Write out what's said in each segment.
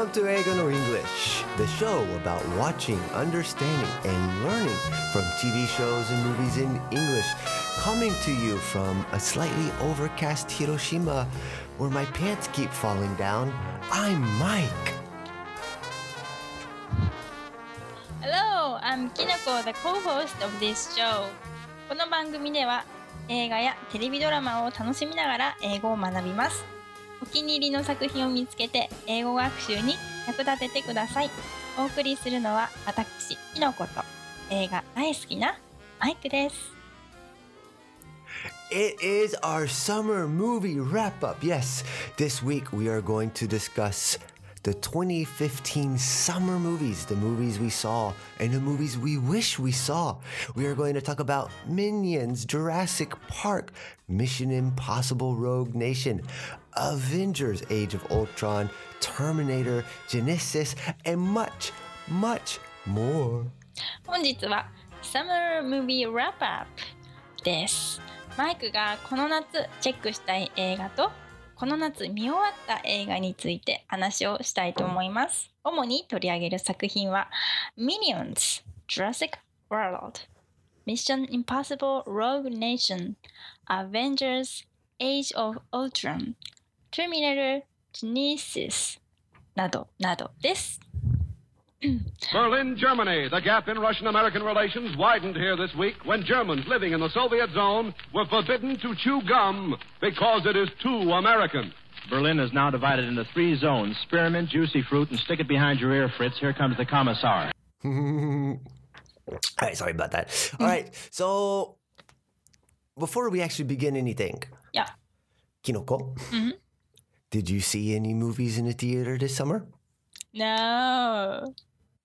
Welcome to Eiga no English, the show about watching, understanding, and learning from TV shows and movies in English. Coming to you from a slightly overcast Hiroshima where my pants keep falling down, I'm Mike. Hello, I'm Kinako, the co-host of this show. この番組では映画やテレビドラマを楽しみながら英語を学びます。お気に入りの作品を見つけて英語学習に役立ててください。お送りするのは私、キノコと映画大好きなマイクです。 It is our summer movie wrap up. Yes, this week we are going to discuss the 2015 summer movies, the movies we saw, and the movies we wish we saw. We are going to talk about Minions, Jurassic Park, Mission Impossible Rogue Nation, Avengers Age of Ultron, Terminator, Genesis, and much, much more. 本日は Summer Movie Wrap Up です。マイクがこの夏チェックしたい映画とこの夏見終わった映画について話をしたいと思います。主に取り上げる作品は Minions, Jurassic World, Mission Impossible Rogue Nation, Avengers Age of Ultron, Terminator Genisys などなどです。Berlin, Germany. The gap in Russian American relations widened here this week when Germans living in the Soviet zone were forbidden to chew gum because it is too American. Berlin is now divided into three zones spearmint, juicy fruit, and stick it behind your ear, Fritz. Here comes the commissar. All right, sorry about that. All right, so before we actually begin anything. Yeah. Kinoko. Mm-hmm. did you see any movies in the theater this summer? No.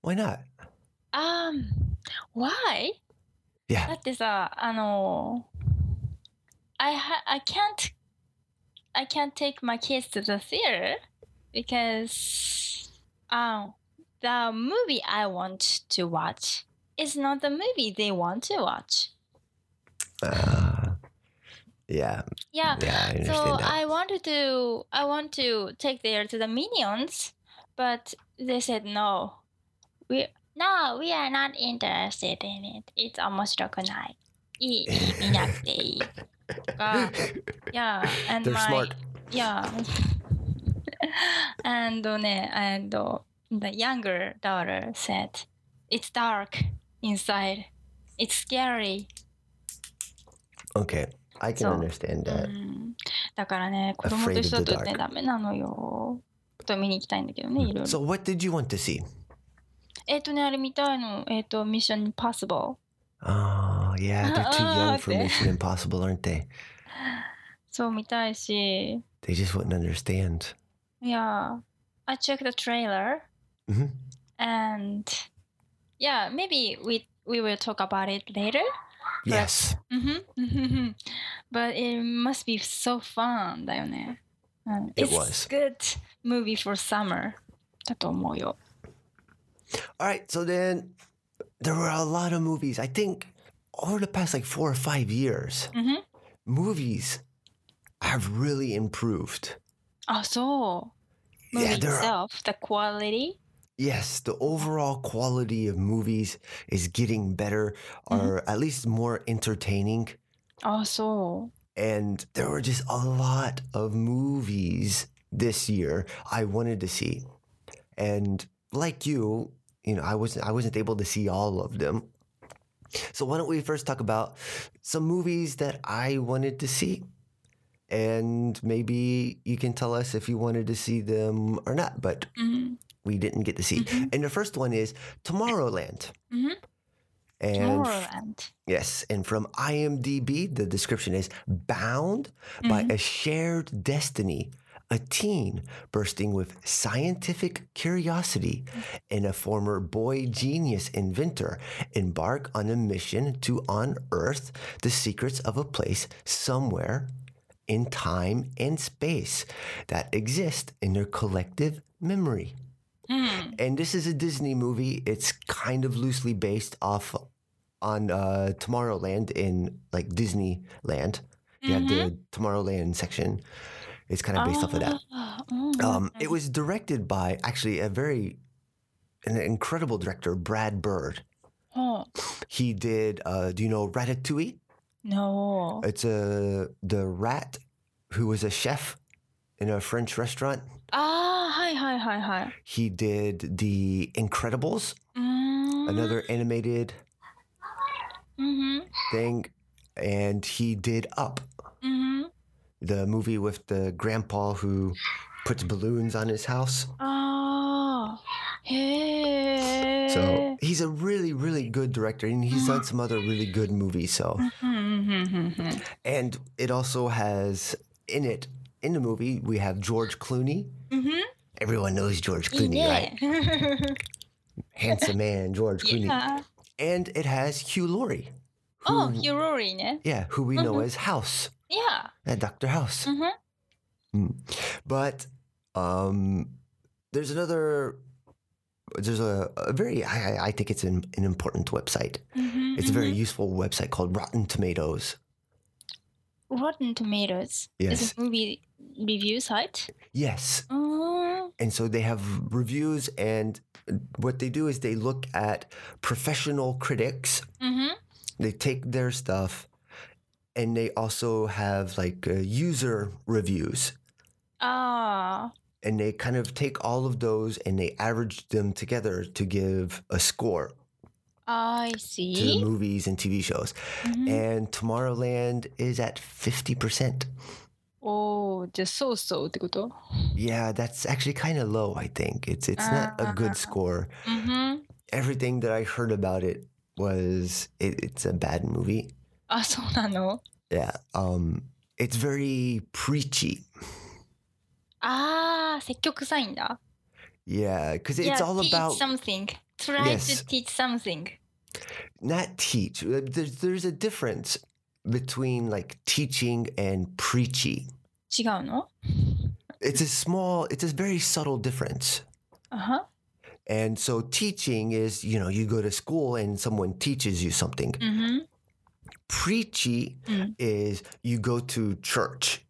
Why not? Um, why? だ Yeah, ってさ、あの、I ha I can't I can't take my kids to the theater because um the movie I want to watch is not the movie they want to watch. uh, Yeah. Yeah. Yeah. I so that. I wanted to I want to take there to the minions, but they said no. We no, we are not interested in it. It's almost kunai. yeah, and They're my smart. yeah, and and the younger daughter said, "It's dark inside. It's scary." Okay. I can So, understand う that. んだからね、子供と Afraid 一 of 緒 the とね、 dark. ダメなのよ。と見に行きたいんだけどね、いろいろ。 So, what did you want to see? えっ、とね、あれ見たいの。えっ、と、ミッションインパッシブル。 Oh, yeah, they're too young for okay. Mission Impossible, aren't they? そう見たいし。 They just wouldn't understand. いや、I checked the trailer Mhm. and yeah, maybe we we will talk about it later. Yes. Mm-hmm. But it must be so fun だよね。うん、 It It's was. good movie for summer だと思うよ。 All right, so then there were a lot of movies. I think over the past like four or five years, Mhm. movies have really improved. あ、そう。 Yeah, movie there are, itself, the quality. Yes, the overall quality of movies is getting better mm-hmm. or at least more entertaining. Oh, also. And there were just a lot of movies this year I wanted to see. And like you, you know, I wasn't I wasn't able to see all of them. So why don't we first talk about some movies that I wanted to see? And maybe you can tell us if you wanted to see them or not. But mm-hmm we didn't get to see. Mhm. And the first one is Tomorrowland. Mhm. And Tomorrowland. Yes, and from IMDb, the description is bound by a shared destiny, a teen bursting with scientific curiosity and a former boy genius inventor embark on a mission to unearth the secrets of a place somewhere in time and space that exist in their collective memory. Mm. And this is a Disney movie. It's kind of loosely based off on uh, Tomorrowland in like Disneyland. You mm-hmm. have the Tomorrowland section. It's kind of based off of that. Oh, oh um, it was directed by actually a very an incredible director, Brad Bird. Oh. He did. Uh, do you know Ratatouille? No. It's a the rat who was a chef in a French restaurant. Ah, hi, hi, hi, hi. He did The Incredibles, mm. another animated mm-hmm. thing, and he did Up, mm-hmm. the movie with the grandpa who puts balloons on his house. Oh, hey. So he's a really, really good director, and he's done mm-hmm. some other really good movies. So, mm-hmm, mm-hmm, mm-hmm. and it also has in it in the movie, we have George Clooney. Mm-hmm. Everyone knows George Clooney, yeah. right? Handsome man, George Clooney. Yeah. And it has Hugh Laurie. Who, oh, Hugh Laurie, yeah. Yeah, who we mm-hmm. know as House. Yeah. And Dr. House. Mm-hmm. Mm. But um, there's another there's a, a very I, I, think it's an, an important website mm-hmm, it's a very mm-hmm. useful website called rotten tomatoes rotten tomatoes yes. a movie reviews site? Yes. Uh... And so they have reviews, and what they do is they look at professional critics. Mm-hmm. They take their stuff, and they also have like uh, user reviews. Ah. Uh and they kind of take all of those and they average them together to give a score. I see. To movies and TV shows. Mm-hmm. And Tomorrowland is at 50%. おお、じゃあそうそうってこと Yeah, that's actually kind of low, I think. It's it's not a good score. うんふん。 Everything that I heard about it was it, it's a bad movie. あ、そうなの Yeah. Um it's very preachy. ああ、積極臭いんだ。 Yeah, because it's yeah, all teach about something. Try Yes. to teach something. not teach. Uh, There's there's a difference between like teaching and preachy. 違うの It's a small, it's a very subtle difference. あは。 And so teaching is, you know, you go to school and someone teaches you something. うんふん。 Preachy Mm. is you go to church.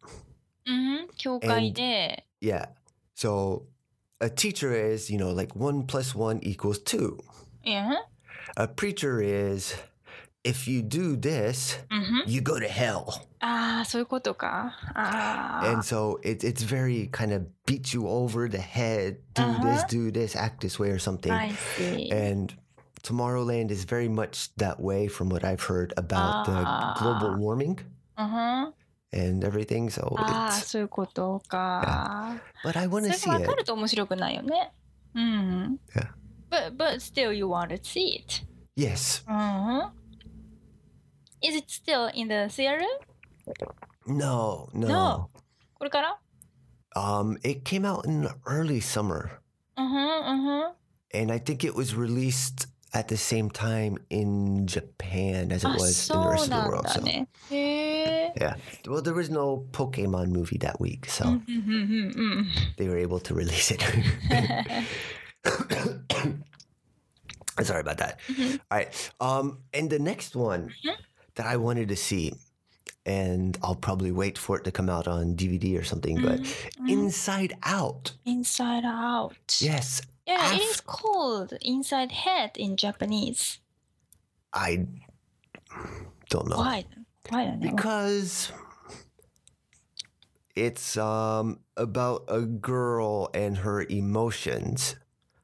うんふん。教会で。 Yeah. So a teacher is, you know, like one plus one equals two. いや。 A preacher is, if you do this, うんふん。 you go to hell. ああ、そういうことか。あ And あ。 so it, it's very kind of beat you over the head, do this, Uh-huh. do this, act this way or something. I see. And Tomorrowland is very much that way from what I've heard about Ah. the global warming うんふん。 and everything. So ああ、 it's, そういうことか。 but I そ want れ to が see 分か it. ると面白くないよね。うん。 Yeah. But, but still you want to see it. Yes. うん。 Is it still in the theater? No, no. No. これから Um, it came out in the early summer, うんふんうんふん。 and I think it was released at the same time in Japan as it あ、 was in the そ rest う of the なん world. だ So ね。へえ。 yeah. Well, there was no Pokemon movie that week, so うんうんうんうん they were able to release it. Sorry about that. All right. Um, and the next one that I wanted to see. And I'll probably wait for it to come out on DVD or something. Mm-hmm. But Inside Out. Inside Out. Yes. Yeah, af- it is called Inside Head in Japanese. I don't know. Why? Why don't know? Because it's um, about a girl and her emotions.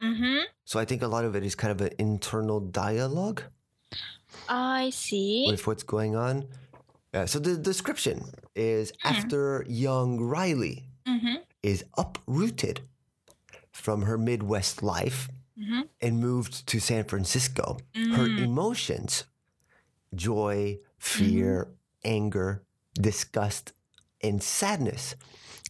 Mm-hmm. So I think a lot of it is kind of an internal dialogue. I see. With what's going on. Uh, so the description is mm. after young Riley mm-hmm. is uprooted from her Midwest life mm-hmm. and moved to San Francisco, mm. her emotions, joy, fear, mm. anger, disgust, and sadness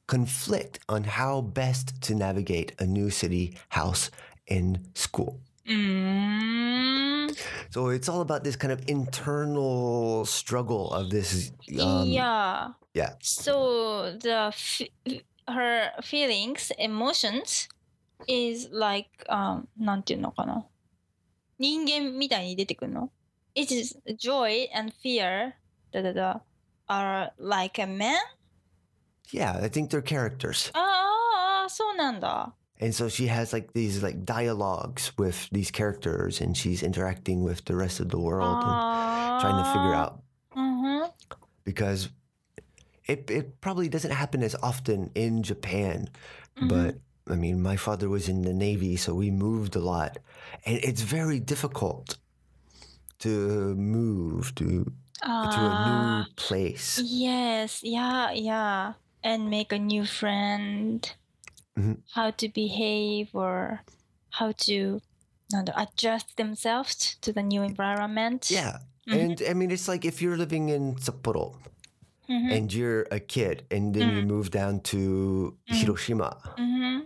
conflict on how best to navigate a new city, house, and school. Mm. So it's all about this kind of internal struggle of this. Um, yeah. yeah. So the f- her feelings, emotions is like um なんていうのかな。人間みたいに出てくるの It is joy and fear だだだ are like a man? Yeah, I think they're characters. あああ そうなんだ。 and so she has like these like dialogues with these characters and she's interacting with the rest of the world Aww. and trying to figure out. Mm-hmm. Because it, it probably doesn't happen as often in Japan, mm-hmm. but I mean, my father was in the Navy, so we moved a lot. And it's very difficult to move to uh, to a new ah. place. Yes, yeah, yeah. And make a new friend mm-hmm. how to behave or how to adjust themselves to the new environment. Yeah. Mm-hmm. And I mean, it's like if you're living in Sapporo mm-hmm. and you're a kid and then you mm. move down to mm-hmm. Hiroshima, mm-hmm.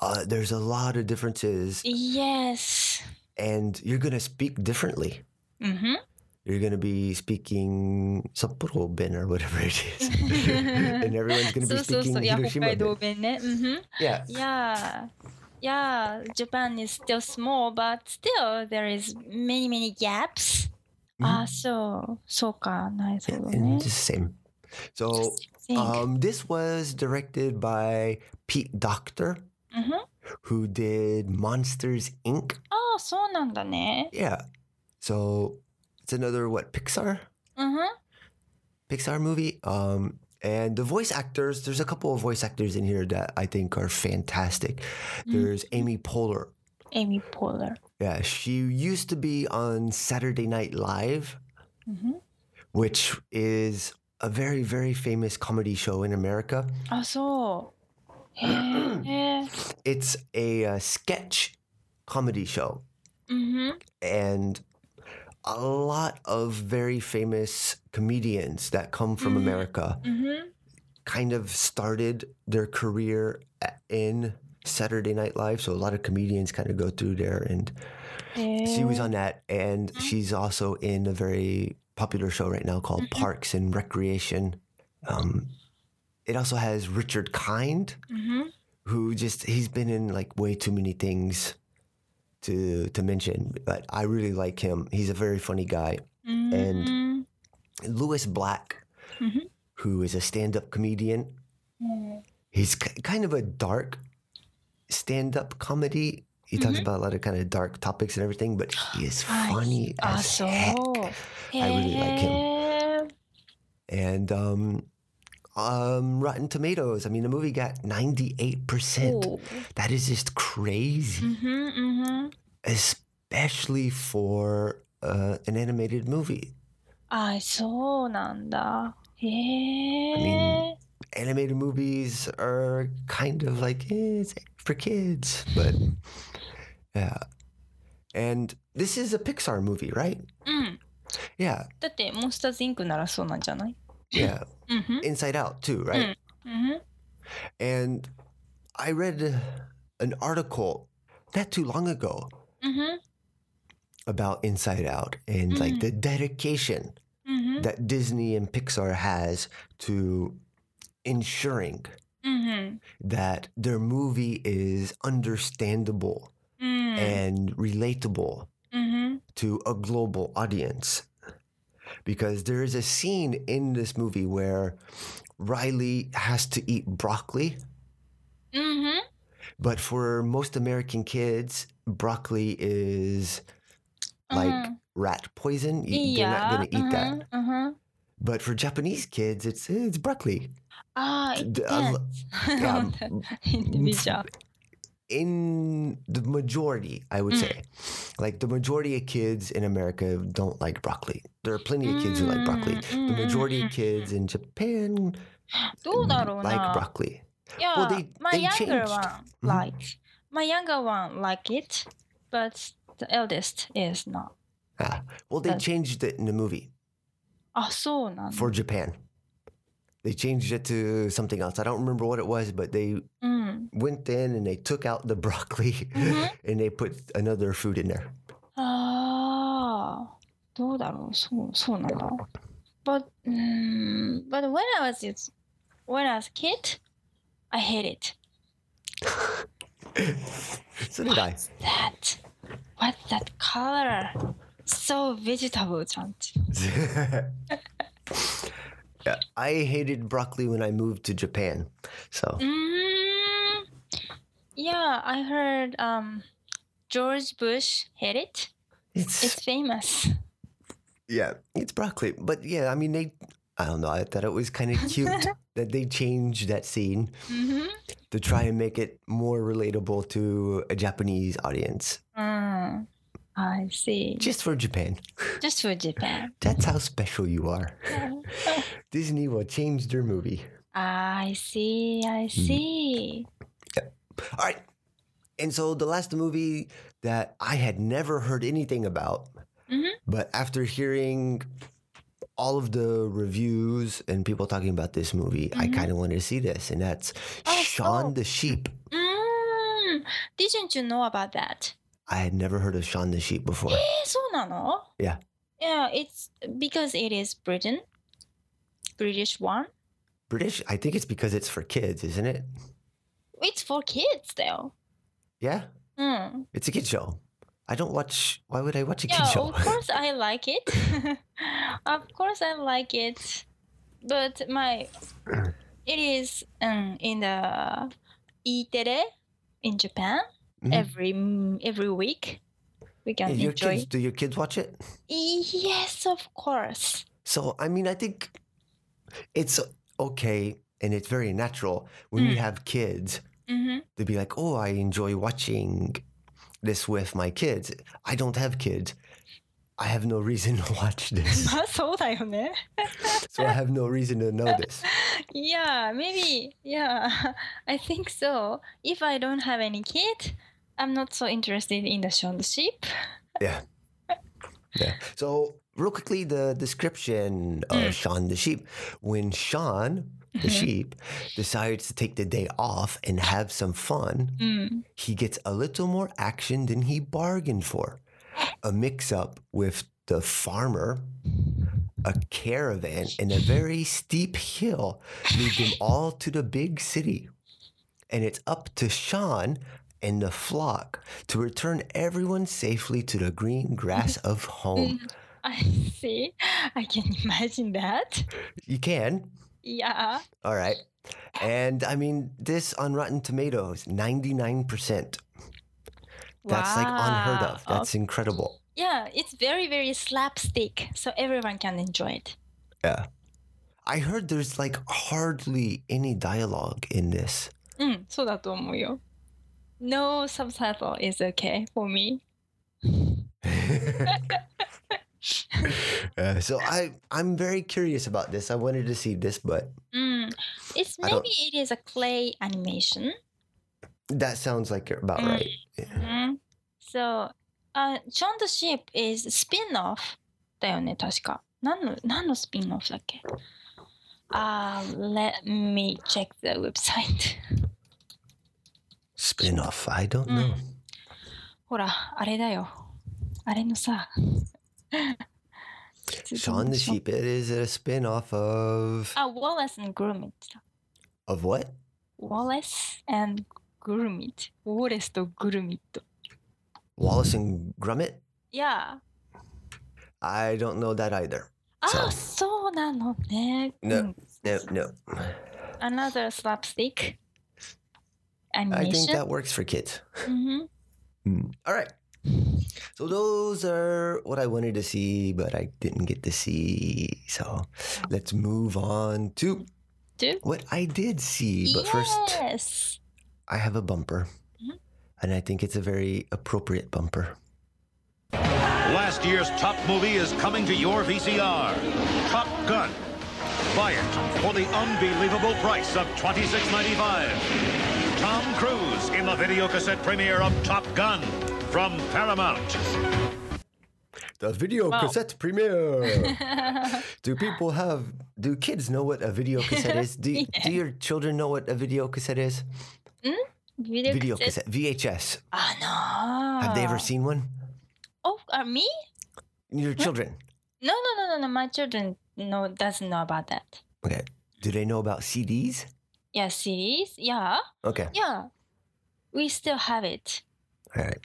uh, there's a lot of differences. Yes. And you're going to speak differently. Mm-hmm you're going to be speaking Sapporo Ben or whatever it is. and everyone's going to be speaking so, so. Yeah, Hiroshima Hokkaido Ben. ben eh? mm-hmm. Yeah. Yeah. Yeah, Japan is still small, but still there is many, many gaps. Ah, mm-hmm. Ah, so, so ka, yeah, and eh? same. So, um, this was directed by Pete Docter, mm-hmm. who did Monsters Inc. Ah, so なんだね. Yeah. So it's another what Pixar? Mm-hmm. Pixar movie. Um, and the voice actors, there's a couple of voice actors in here that I think are fantastic. Mm-hmm. There's Amy Poehler. Amy Poehler. Yeah, she used to be on Saturday Night Live, mm-hmm. which is a very, very famous comedy show in America. Ah, so. it's a, a sketch comedy show. Mm-hmm. And a lot of very famous comedians that come from mm-hmm. America mm-hmm. kind of started their career uh, in Saturday Night Live. So a lot of comedians kind of go through there. And she was on that. And mm-hmm. she's also in a very popular show right now called mm-hmm. Parks and Recreation. Um, it also has Richard Kind, mm-hmm. who just, he's been in like way too many things to to mention, but I really like him. He's a very funny guy, mm-hmm. and Lewis Black, mm-hmm. who is a stand-up comedian. Mm. He's k- kind of a dark stand-up comedy. He mm-hmm. talks about a lot of kind of dark topics and everything, but he is funny as awesome. heck. Yeah. I really like him. And um, um, Rotten Tomatoes. I mean, the movie got ninety-eight percent. おう That is just crazy, うんふんうんふん especially for uh, an animated movie. あ、そうなんだ。へえ。 mean- Animated movies are kind of like eh, it's for kids, but yeah. And this is a Pixar movie, right? うん。 Yeah, だって、モンスターズインクならそうなんじゃない yeah, mm-hmm. Inside Out too, right? Mm-hmm. mm-hmm. And I read an article not too long ago mm-hmm. about Inside Out and like mm-hmm. the dedication mm-hmm. that Disney and Pixar has to ensuring that their movie is understandable mm. and relatable to a global audience because there is a scene in this movie where Riley has to eat broccoli. Mm-hmm. But for most American kids, broccoli is like mm-hmm. rat poison. They're not going to eat mm-hmm. that. Mm-hmm. But for Japanese kids, it's it's broccoli. Ah, uh, it yeah, in the majority, I would mm. say, like the majority of kids in America don't like broccoli. There are plenty of kids who like broccoli. Mm, the majority of mm, mm, kids in Japan like broccoli. Yeah, well, they, my they younger changed. one mm. like my younger one like it, but the eldest is not. Ah, well, they but, changed it in the movie. Ah, so For Japan They changed it to something else. I don't remember what it was, but they うん。 went in and they took out the broccoli Mhm. and they put another food in there. ああ、どうだろう。そう、そうなんだ。But, um, but when I was when I was a kid, I hate it. So did I. That, what's that color? So vegetable じゃん。 yeah, I hated broccoli when I moved to Japan. So うーん。Yeah, I heard um, George Bush hit it. It's, It's famous. yeah, it's broccoli. But yeah, I mean they. I don't know. I thought it was kind of cute that they changed that scene Mm-hmm. to try and make it more relatable to a Japanese audience, Mm, I see. just for Japan. Just for Japan. That's how special you are. Disney will change their movie. I see. I see. All right. And so the last movie that I had never heard anything about, Mhm. but after hearing all of the reviews and people talking about this movie, I Mhm. kind of wanted to see this, and that's Oh, Shaun oh. the Sheep. Mm, didn't you know about that? I had never heard of Shaun the Sheep before. えー、そうなの Yeah. Yeah, it's because it is Britain. British one. British? I think it's because it's for kids, isn't it? It's for kids though. Yeah, Mm. it's a kid show. I don't watch. Why would I watch a kid Yeah, show? of course I like it. of course I like it. But my it is um, in the E tere in Japan mm-hmm. every mm, every week. We can your enjoy. Kids, do your kids watch it? Yes, of course. So I mean, I think it's okay and it's very natural when mm. have kids mm-hmm. to be like, oh, I enjoy watching this with my kids. I don't have kids. I have no reason to watch this. so I have no reason to know this. Yeah, maybe. Yeah, I think so. If I don't have any kid, I'm not so interested in the Shaun the Sheep. Yeah. Yeah. So, real quickly, the description of Mm. Shaun the sheep. When Shaun, the Mhm. sheep, decides to take the day off and have some fun, うん。he gets a little more action than he bargained for. A mix up with the farmer, a caravan, and a very steep hill lead them all to the big city. And it's up to Shaun and the flock to return everyone safely to the green grass of home. I see. I can imagine that. You can. Yeah. All right. And I mean, this on Rotten Tomatoes, 99%. That's like unheard of. Wow. That's incredible. Yeah, it's very, very slapstick, so everyone can enjoy it. Yeah. I heard there's like hardly any dialogue in this. うん、そうだと思うよ。 no subtitle is okay for me. uh, so I I'm very curious about this. I wanted to see this, but mm, it's maybe it is a clay animation. That sounds like about mm. right. Yeah. Mm-hmm. So, uh, Shaun the Sheep is spin-off だよね確か。何の何のスピンオフだっけ？Uh, let me check the website. Spin-off. I don't know. ほら、あれだよ。あれのさ。 Shaun the Sheep. It is a spin-off of あ、Wallace and Gromit だ。 of what? Wallace and Gromit。ウォレスとグルミット。 Wallace and Gromit. いや、 I don't know that either. あ、そうそうなのね。 No. うん No, no. Another slapstick I think that works for kids. うん Hmm. All right. So those are what I wanted to see, but I didn't get to see. So let's move on to To? what I did see. But first. I have a bumper, Mhm. and I think it's a very appropriate bumper. Last year's top movie is coming to your VCR. Top Gun. Buy it for the unbelievable price of $26.95. Tom Cruise in the video cassette premiere of Top Gun from Paramount. The video cassette premiere. do people have? Do kids know what a video cassette is? Do, yeah. do your children know what a video cassette is? Mm? Video, video cassette. VHS. Ah oh, no. Have they ever seen one? Oh, uh, me? Your children. No, no, no, no, no. My children no doesn't know about that. Okay. Do they know about CDs? Yeah, series. Yeah, Okay. yeah. We still have it. All right.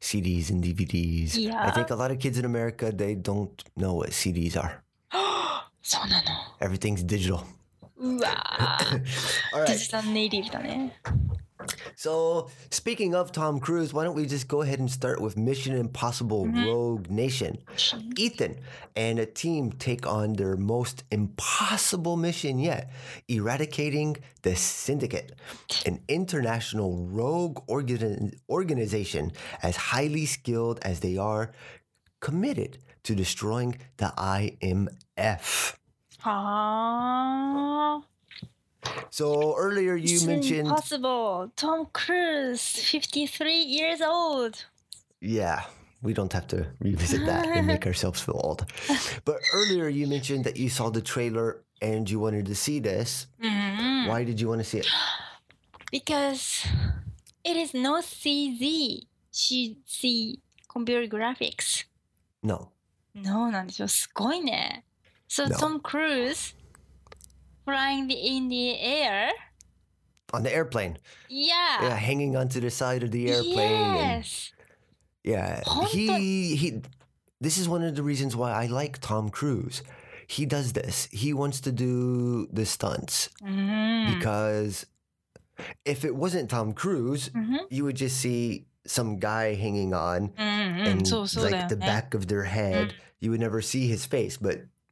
CDs and DVDs. I Yeah. think a lot of kids in America they don't know what CDs are. そうなの。 Everything's digital. うわー。All デ right. ジタルネイティブだね。 So, speaking of Tom Cruise, why don't we just go ahead and start with Mission Impossible Rogue Nation? Ethan and a team take on their most impossible mission yet eradicating the Syndicate, an international rogue organ- organization as highly skilled as they are committed to destroying the IMF. Ah. So, earlier you Mission mentioned. Impossible. Tom Cruise, 53 years old. Yeah, we don't have to revisit that and make ourselves feel old. But earlier you mentioned that you saw the trailer and you wanted to see this. Mhm. Why did you want to see it? Because it is no CZ, CC computer graphics. No. のなんですよ。すごいね。So No. Tom Cruise flying in the air. On the airplane. Yeah. Yeah, hanging onto the side of the airplane. Yes. And, yeah. He he this is one of the reasons why I like Tom Cruise. He does this. He wants to do the stunts mm. because if it wasn't Tom Cruise, mm-hmm. you would just see some guy hanging on mm-hmm. and so, so like the back of their head. Mm. You would never see his face, but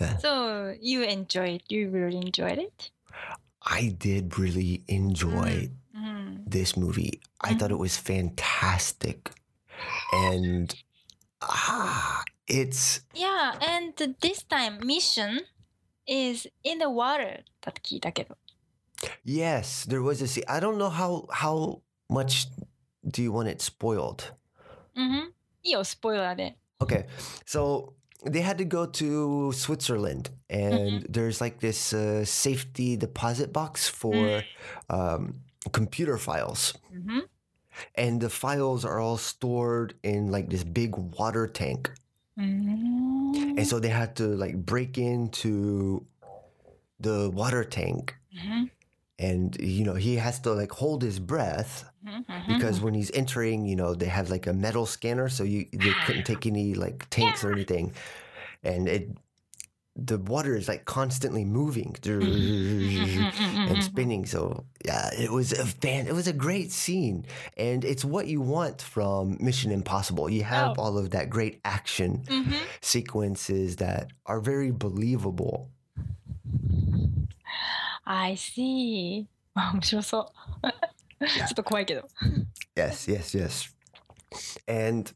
Yeah. So, you enjoy it? You really enjoyed it? I did really enjoy うん。 this movie. I thought it was fantastic, and ah, it's Yeah, and this time mission is in the water だって聞いたけど。 yes, there was a scene. I don't know how how much do you want it spoiled. うん。いいよ、スポイラーで。 Okay, so they had to go to Switzerland, and mm-hmm. there's like this uh, safety deposit box for mm-hmm. um, computer files. Mm-hmm. And the files are all stored in like this big water tank. And so mm. they had to like break into the water tank mm-hmm and you know he has to like hold his breath mm-hmm. because when he's entering you know they have like a metal scanner so you they couldn't take any like tanks yeah. or anything. And it the water is like constantly moving mm-hmm. and mm-hmm. spinning. So yeah it was a fan it was a great scene. And it's what you want from mission impossible. You have oh. all of that great action mm-hmm. sequences that are very believable. I see. あ、面白そう。ちょっと怖いけど。 Yes, yes, yes. And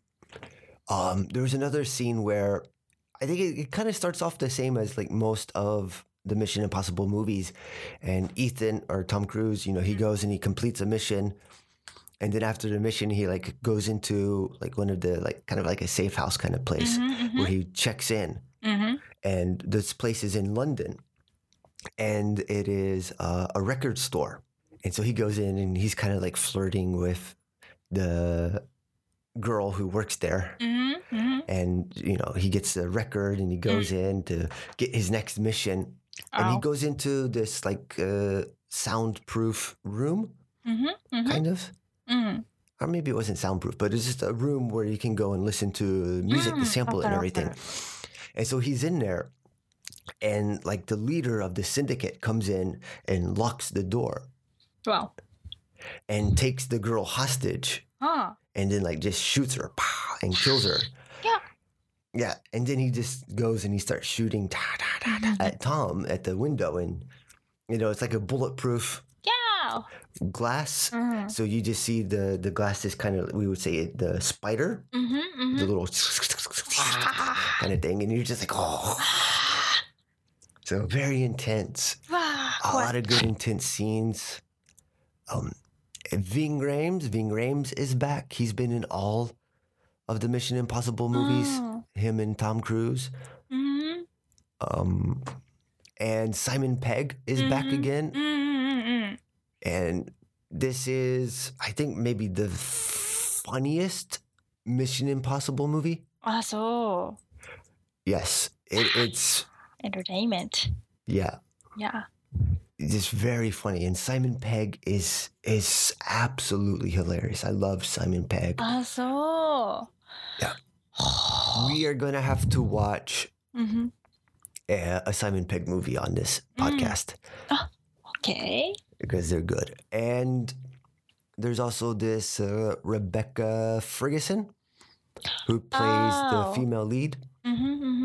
um, there was another scene where I think it, it kind of starts off the same as like most of the Mission Impossible movies. And Ethan or Tom Cruise, you know, he goes and he completes a mission. And then after the mission, he like goes into like one of the like kind of like a safe house kind of place where he checks in. うん。 And this place is in London. and it is uh, a record store. And so he goes in and he's kind of like flirting with the girl who works there. Mm-hmm, mm-hmm. And, you know, he gets a record and he mm. goes mm. in to get his next mission. Oh. And he oh. goes into this like uh, soundproof room, mm-hmm, mm-hmm. kind of. Mm. Or maybe it wasn't soundproof, but it's just a room where you can go and listen to music, the mm, sample, and everything. And so he's in there and like the leader of the syndicate comes in and locks the door. Wow. And takes the girl hostage. Huh. And then like just shoots her pow, and kills her. Yeah. Yeah. And then he just goes and he starts shooting da, da, da, at Tom at the window. And, you know, it's like a bulletproof yeah. glass. Mm-hmm. So you just see the, the glass is kind of, we would say it, the spider, mm-hmm, mm-hmm. the little kind of thing. And you're just like, oh. So very intense. A lot of good intense scenes. Um, Ving Rhames, Ving Rhames is back. He's been in all of the Mission Impossible movies. Oh. Him and Tom Cruise. Mm-hmm. Um, and Simon Pegg is mm-hmm. back again. Mm-hmm. And this is, I think, maybe the funniest Mission Impossible movie. Ah, so. Yes, it, it's entertainment. Yeah. Yeah. It's very funny, and Simon Pegg is is absolutely hilarious. I love Simon Pegg. Ah, so. Yeah. we are gonna have to watch mm-hmm. a, a, Simon Pegg movie on this mm. podcast. Mm. Oh, okay. Because they're good, and there's also this uh, Rebecca Ferguson, who plays oh. the female lead. Mm-hmm, mm-hmm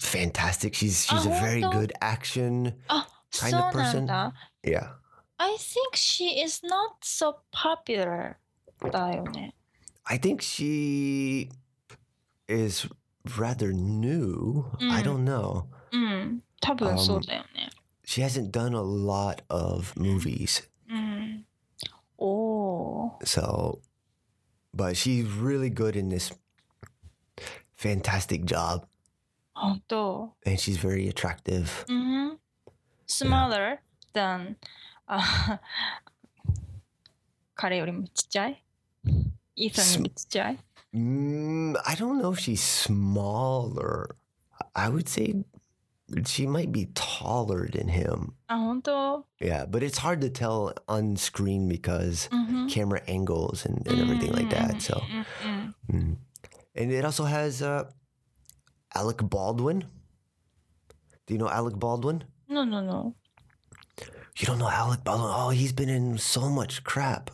Fantastic. She's she's a Oh, very no. good action. あ、そう Kind of なん person. だ。 Yeah. I think she is not so popular だよね。 I think she is rather new. I Mm. don't know. うん。多分そうだよね。 She hasn't done a lot of movies. うん。おー。 So, but she's really good in this fantastic job. 本当。 And she's very attractive. うん。smaller than あ彼よりもちっちゃいイーサンよりちっちゃい Mm, I don't know if she's smaller. I would say she might be taller than him. あ、本当 Yeah, but it's hard to tell on screen because うんふん camera angles and, and everything like that. So, うんうん mm. and it also has uh, Alec Baldwin. Do you know Alec Baldwin? No, no, no. You don't know Alec Baldwin? Oh, he's been in so much crap.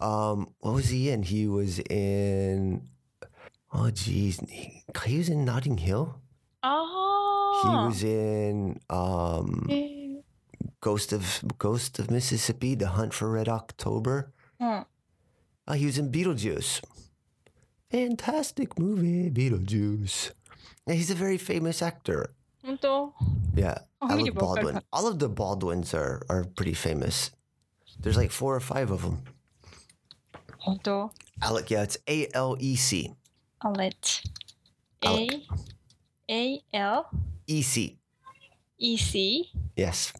Um, what was he in? He was in. Oh, geez, he, he was in Notting Hill. Oh. He ah. was in um. Ghost of Ghost of Mississippi, The Hunt for Red October. Hmm. Uh, he was in Beetlejuice. Fantastic movie, Beetlejuice Yeah, he's a very famous actor. 本当 Yeah, Oh, Alec really? Baldwin. All of the Baldwins are are pretty famous. There's like four or five of them. 本当 Alec, yeah, it's A L E C. アレット。A A L E C. E C Yes.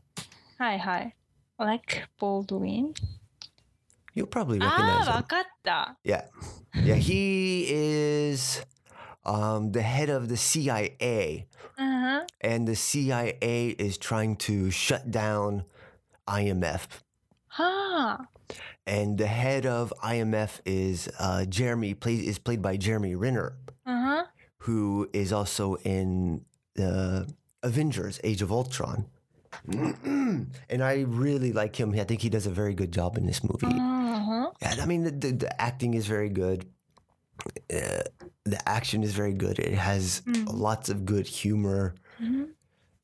はいはい。Alec Baldwin。 You'll probably あ recognize あ、わ him. かった。 Yeah. Yeah, he is um, the head of the CIA. Uh-huh. And the CIA is trying to shut down IMF. Huh. And the head of IMF is uh, Jeremy, play, is played by Jeremy Renner, uh-huh. who is also in the Avengers Age of Ultron. and I really like him. I think he does a very good job in this movie. Uh-huh. I mean, the, the, the acting is very good. Uh, the action is very good. It has lots of good humor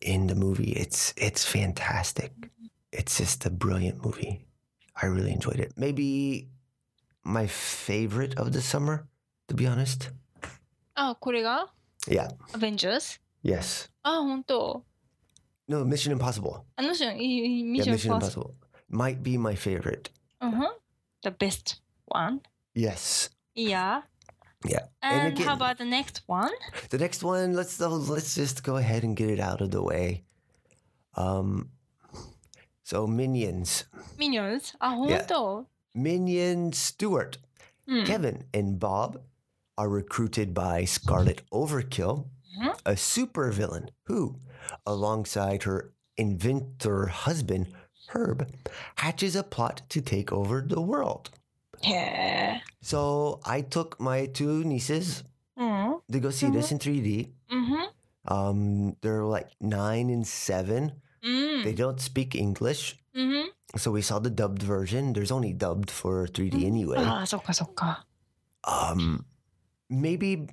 in the movie. It's it's fantastic. It's just a brilliant movie. I really enjoyed it. Maybe my favorite of the summer, to be honest. あ、これが Yeah. Avengers? Yes. あ、本当。 No, Mission Impossible. あの人、ミ Yeah, ッション Mission パス。 Impossible might be my favorite. うんふん。The best one? Yes. Yeah. Yeah. And, and again, how about the next one? The next one, let's uh, let's just go ahead and get it out of the way. Um, so minions. Minions. Ah, yeah. Minion Stuart, mm. Kevin, and Bob are recruited by Scarlet Overkill, mm-hmm. a supervillain who, alongside her inventor husband Herb, hatches a plot to take over the world. Yeah. So I took my two nieces mm-hmm. to go see mm-hmm. this in 3D. Mm-hmm. Um, they're like nine and seven. Mm. They don't speak English. Mm-hmm. So we saw the dubbed version. There's only dubbed for 3D mm-hmm. anyway. Ah, so sokka. Um, maybe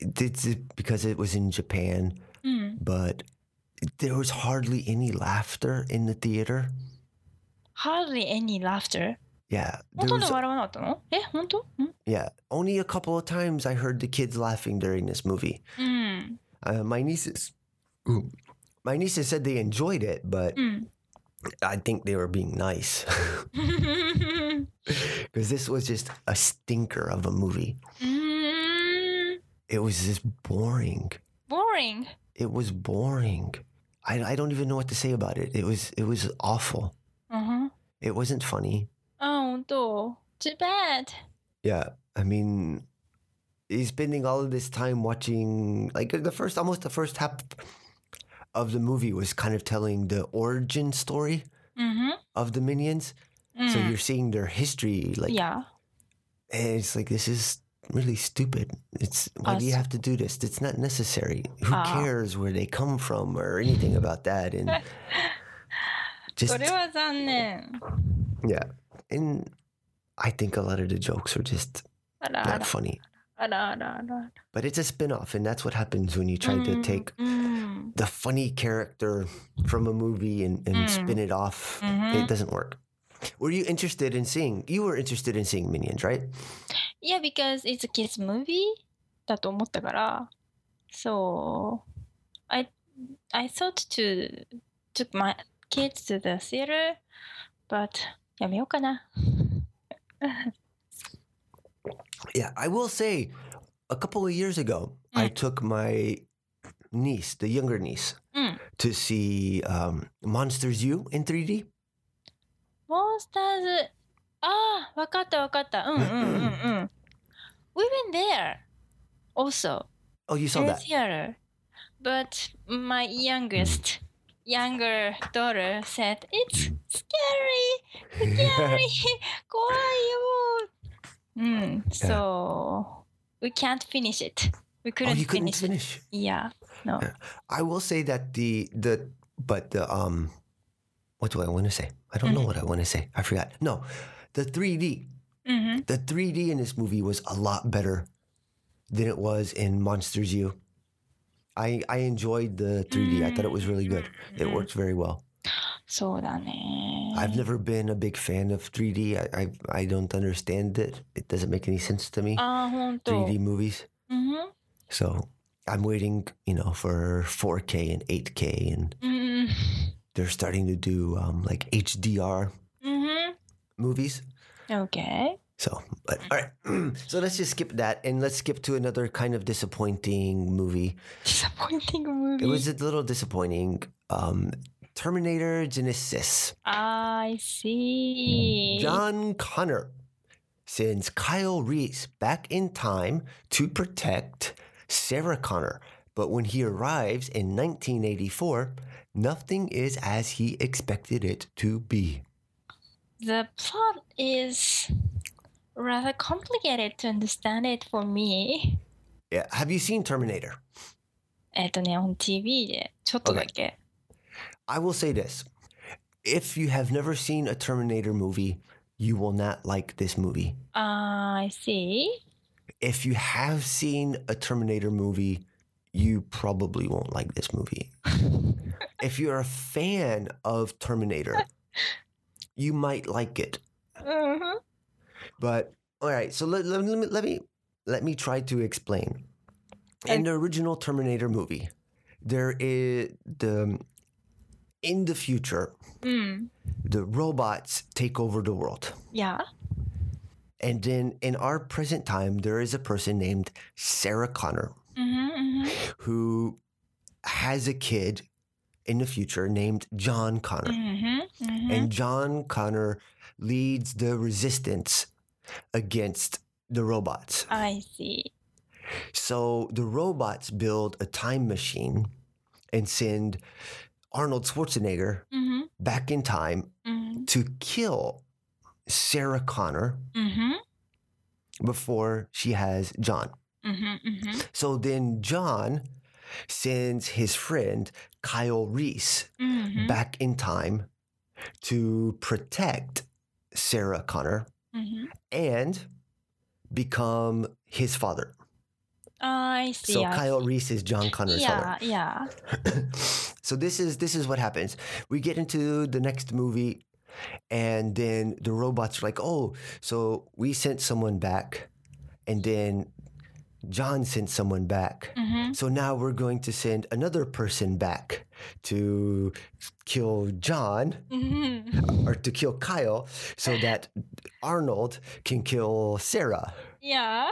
it's because it was in Japan, mm. but there was hardly any laughter in the theater. Hardly any laughter. Yeah, 本 there 当に was. 笑わなかったのえ、本当ん Yeah, only a couple of times I heard the kids laughing during this movie. うん。 Uh, my nieces, ooh, my nieces said they enjoyed it, but うん。 I think they were being nice. because this was just a stinker of a movie. うーん。 It was just boring. boring. It was boring. I, I don't even know what to say about it. It was it was awful. うんふん。 It wasn't funny. 本当 Too bad. Yeah, I mean, he's spending all of this time watching like the first almost the first half of the movie was kind of telling the origin story うん。 of the minions. うん So you're seeing their history, like, Yeah. and it's like this is really stupid. It's why do you Us- have to do this? It's not necessary. Who Ah. cares where they come from or anything about that? And just それは残念。 yeah, and I think a lot of the jokes are just あらあ not ら。 funny. あらあらあら。 But it's a spin-off, and that's what happens when you try to take うん。 the funny character from a movie and, and Mm. spin it off. Mhm. It doesn't work. Were you interested in seeing? You were interested in seeing Minions, right? Yeah, because it's a kids movie だと思ったから。So, I, I thought to took my kids to the theater, but やめようかな。 Yeah, I will say, a couple of years ago, I Mm. took my niece, the younger niece, うん。 to see um, Monsters U in 3D. モンスターズ。ああ、わかったわかった。うんうんうんうん。We went there also Oh, you saw in the that? theater. But my youngest, younger daughter said, It's scary! Scary! 怖いよ! Mm, so we can't finish it. We Oh, couldn't you couldn't finish. finish. Yeah. No. I will say that the the but the um, what do I want to say? I don't know what I want to say. I forgot. No, the 3D. Mm-hmm. The 3D in this movie was a lot better than it was in Monsters U. I I enjoyed the 3D. I thought it was really good. It worked very well. そうだね。 I've never been a big fan of 3D. I I, I don't understand it. It doesn't make any sense to me. ああ、ほんと。 3D movies. うん。 So I'm waiting, you know, for 4K and 8K, and うん。 they're starting to do um, like HDR うん。 movies. Okay. So, but all right. so let's just skip that and let's skip to another kind of disappointing movie. Disappointing movie. It was a little disappointing. Um, Terminator Genisys. I see. John Connor sends Kyle Reese back in time to protect Sarah Connor. But when he arrives in 1984, nothing is as he expected it to be. The plot is rather complicated to understand it for me. Yeah, have you seen Terminator? えっとね、on TV でちょっとだけ。 I will say this. If you have never seen a Terminator movie, you will not like this movie. I see. If you have seen a Terminator movie, you probably won't like this movie. if you're a fan of Terminator, you might like it. うんふん But all right, so let, let, let, me, let me let me try to explain. In the original Terminator movie, there is the in the future, mm. the robots take over the world. Yeah. And then in our present time, there is a person named Sarah Connor mm-hmm, mm-hmm. who has a kid in the future named John Connor. Mm-hmm, mm-hmm. and John Connor leads the resistance against the robots. I see. So the robots build a time machine and send Arnold Schwarzenegger mm-hmm. back in time mm-hmm. to kill Sarah Connor mm-hmm. before she has John. Mm-hmm, mm-hmm. So then John sends his friend Kyle Reese mm-hmm. back in time to protect Sarah Connor mm-hmm. and become his father. I see. So I Kyle see. Reese is John Connor's yeah, father. Yeah, yeah. so this is this is what happens. We get into the next movie, and then the robots are like, "Oh, so we sent someone back, and then John sent someone back. Mhm. So now we're going to send another person back to kill John Mhm. or to kill Kyle, so that Arnold can kill Sarah." Yeah.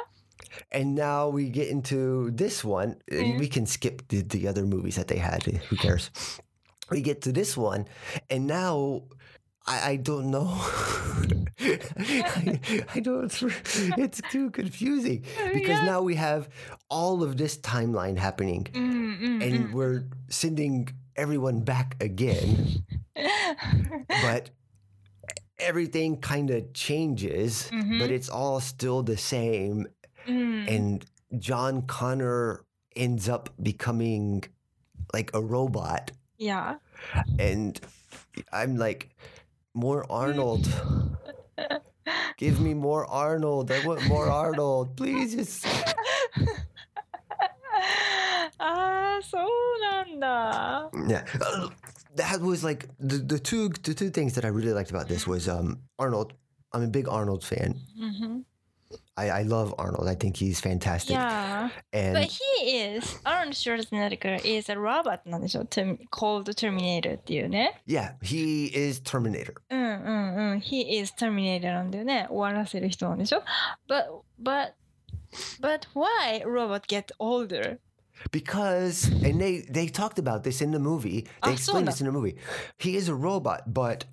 And now we get into this one. and We can skip the, the other movies that they had. Who cares? We get to this one, and now I, I don't know. I, I, don't. It's too confusing because yeah. now we have all of this timeline happening, mm, mm, and mm. we're sending everyone back again. but everything kind of changes, mm-hmm. but it's all still the same. Mm. And John Connor ends up becoming like a robot. Yeah. And I'm like, more Arnold. Give me more Arnold. I want more Arnold. Please just. ああ、そうなんだ。 Yeah. Uh, That was like the, the two the two things that I really liked about this was um Arnold. I'm a big Arnold fan. うん。 I, I love Arnold. I think he's fantastic. Yeah. And But he is, Arnold Schwarzenegger is a robot なんでしょ Term- called Terminator っていうね。 yeah, he is Terminator. うんうんうん。He is Terminator なんだよね。終わらせる人なんでしょ But, but, but why robot get older? Because and they they talked about this in the movie. They Ah, explained so this in the movie. He is a robot, but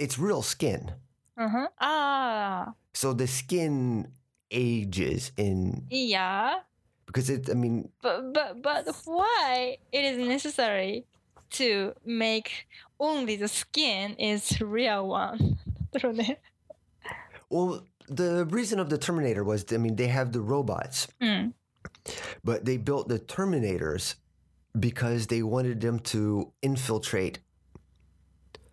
it's real skin. uh-huh. Ah. So the skin ages in. Yeah. Because it, I mean. But but but why it is necessary to make only the skin is real one? well, the reason of the Terminator was, I mean, they have the robots, mm. but they built the Terminators because they wanted them to infiltrate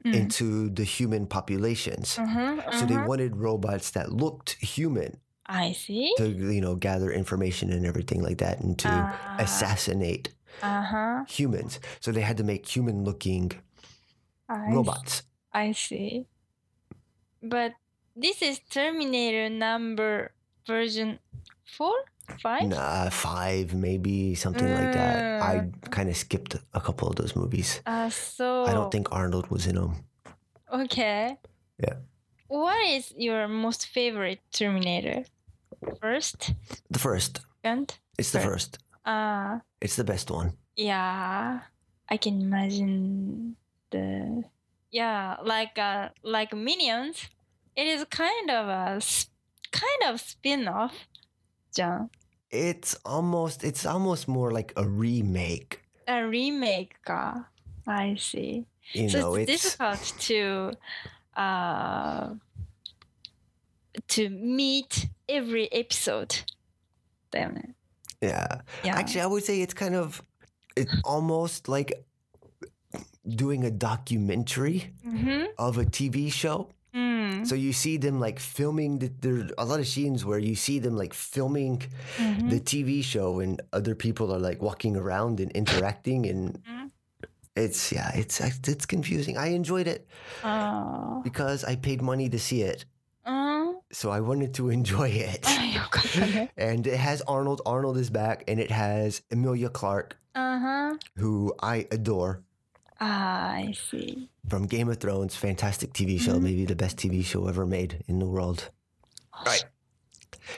mm. into the human populations. Mm-hmm, so they mm-hmm. wanted robots that looked human. I see. To you know gather information and everything like that, and to uh, assassinate uh-huh. humans. So they had to make human-looking I robots. See. I see. But this is Terminator number version four five? Five, maybe something mm. like that. I mm. kind of skipped a couple of those movies. Uh, so I don't think Arnold was in them. Okay. Yeah. What is your most favorite Terminator? First. The first. And it's the first. Ah. Uh, it's the best one. Yeah, I can imagine the. Yeah, like uh, like Minions, it is kind of a kind of spin off, John it's almost it's almost more like a remake. A remake, -ka. I see. You so know, it's, it's difficult to uh, to meet every episode. Damn yeah. yeah. Actually, I would say it's kind of it's almost like doing a documentary mm -hmm. of a TV show so you see them like filming. The, there are a lot of scenes where you see them like filming mm-hmm. the TV show, and other people are like walking around and interacting, and mm. it's yeah, it's it's confusing. I enjoyed it oh. because I paid money to see it. So I wanted to enjoy it, and it has Arnold. Arnold is back, and it has Emilia Clarke, uh-huh. who I adore. Ah, I see. From Game of Thrones, fantastic TV show, mm-hmm. maybe the best TV show ever made in the world. Right.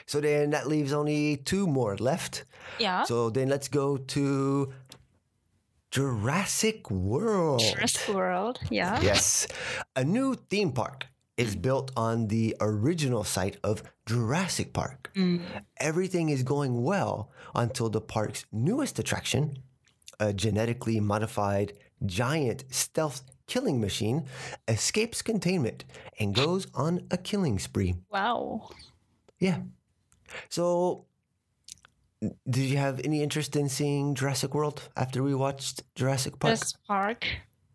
So then that leaves only two more left. Yeah. So then let's go to Jurassic World. Jurassic World, yeah. Yes. A new theme park is built on the original site of Jurassic Park. Mm. Everything is going well until the park's newest attraction, a genetically modified giant stealth killing machine, escapes containment and goes on a killing spree. わお。 Yeah. So, did you have any interest in seeing Jurassic World after we watched Jurassic Park? Jurassic Park.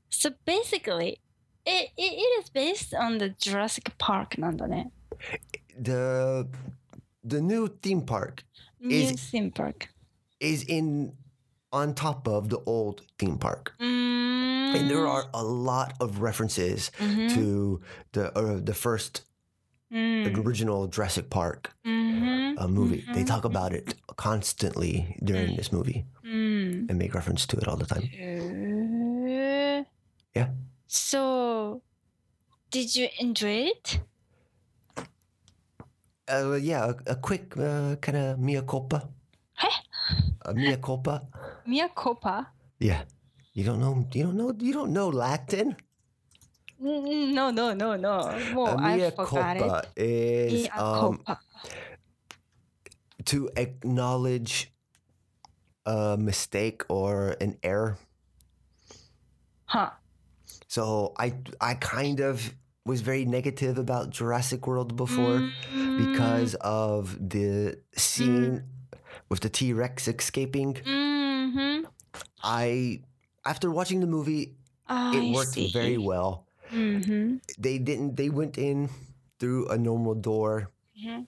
So basically, it, it, it is based on the Jurassic Park なんだね。 The the new theme park New Is- theme park. is in on top of the old theme park. Mm. And there mm. are a lot of references mm-hmm. to the uh, the first mm. original Jurassic Park uh, mm-hmm. uh, movie. Mm-hmm. They talk about it constantly during this movie mm. and make reference to it all the time. Uh, yeah. So, did you enjoy it? Uh, yeah, a, a quick uh, kind of mea culpa. Huh? A mea culpa. Mia Copa? Yeah. You don't know. You don't know. You don't know Latin. Mm, No, no, no, no. More, Uh, I forgot it. culpa is Mea um, culpa. to acknowledge a mistake or an error. Huh. So I I kind of was very negative about Jurassic World before because of the scene with the T Rex escaping. Mm-hmm. I, after watching the movie, oh, it worked very well. Mm-hmm. They didn't. They went in through a normal door mm-hmm.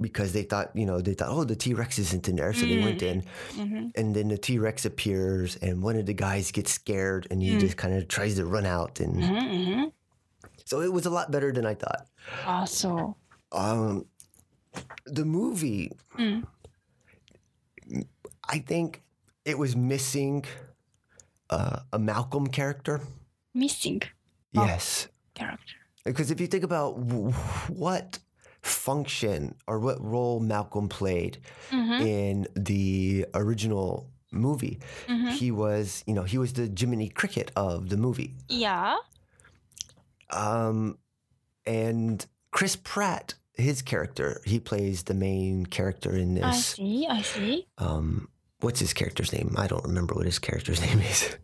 because they thought, you know, they thought, oh, the T Rex isn't in there, so they went in, mm-hmm. Mm-hmm. and then the T Rex appears, and one of the guys gets scared, and he mm. just kind of tries to run out, and mm-hmm, so it was a lot better than I thought. Also, awesome. um, the movie. Mm I think it was missing uh, a Malcolm character. missing Oh. Yes, character. because if you think about what function or what role Malcolm played Mm-hmm. in the original movie, Mm-hmm. he was, you know, he was the Jiminy Cricket of the movie. Yeah. Um, and Chris Pratt, his character, he plays the main character in this. I see. I see. Um, what's his character's name? I don't remember what his character's name is.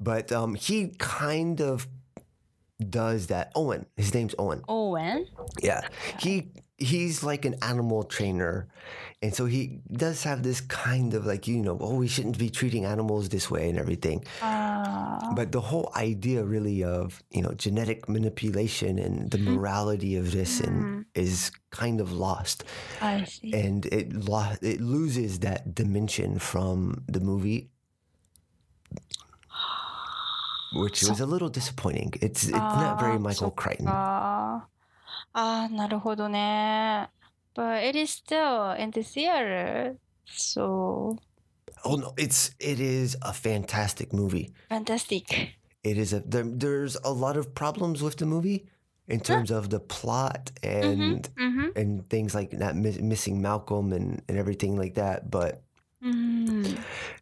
but um, he kind of does that. Owen, his name's Owen. Owen. Yeah, he he's like an animal trainer. And so he does have this kind of like, you know, oh, we shouldn't be treating animals this way and everything. Uh. But the whole idea really of, you know, genetic manipulation and the mm-hmm. morality of this mm. and mm-hmm. is kind of lost. I see. And it lo- it loses that dimension from the movie. Which so, was a little disappointing. It's it's uh, not very ah, Michael so, Crichton. Uh, あーあー、なるほどね。But it is still in the theater. So Oh no, it's it is a fantastic movie. fantastic. It is a there, there's a lot of problems with the movie in terms of the plot and Mm-hmm. and things like not miss, missing Malcolm and and everything like that. But うん。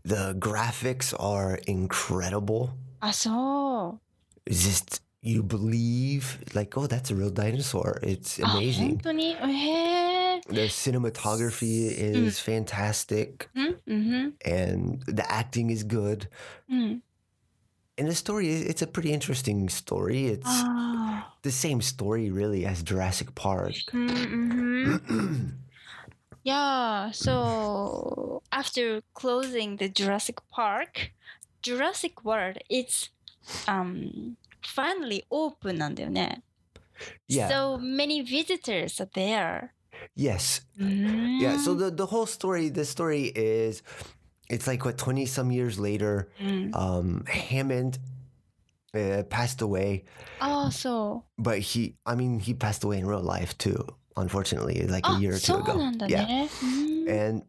the graphics are incredible. あ、そう。 It's just you believe like oh that's a real dinosaur. It's あ、本 amazing. 当にへえ。 The cinematography is fantastic うんうん。 and the acting is good. うん。 And the story is it's a pretty interesting story. It's あ the same story really as Jurassic Park. あ。うんうん。Yeah, so after closing the Jurassic Park, Jurassic World it's um finally open なんだよね。 Yeah. So many visitors are there. yes. Yeah. So Mm. the the whole story, the story is, it's like what twenty some years later, うん。 um, Hammond uh, passed away, ああ、そう。 but he, I mean, he passed away in real life too. Unfortunately, like a あ year or two そう ago. なんだ Yeah. ね。うん And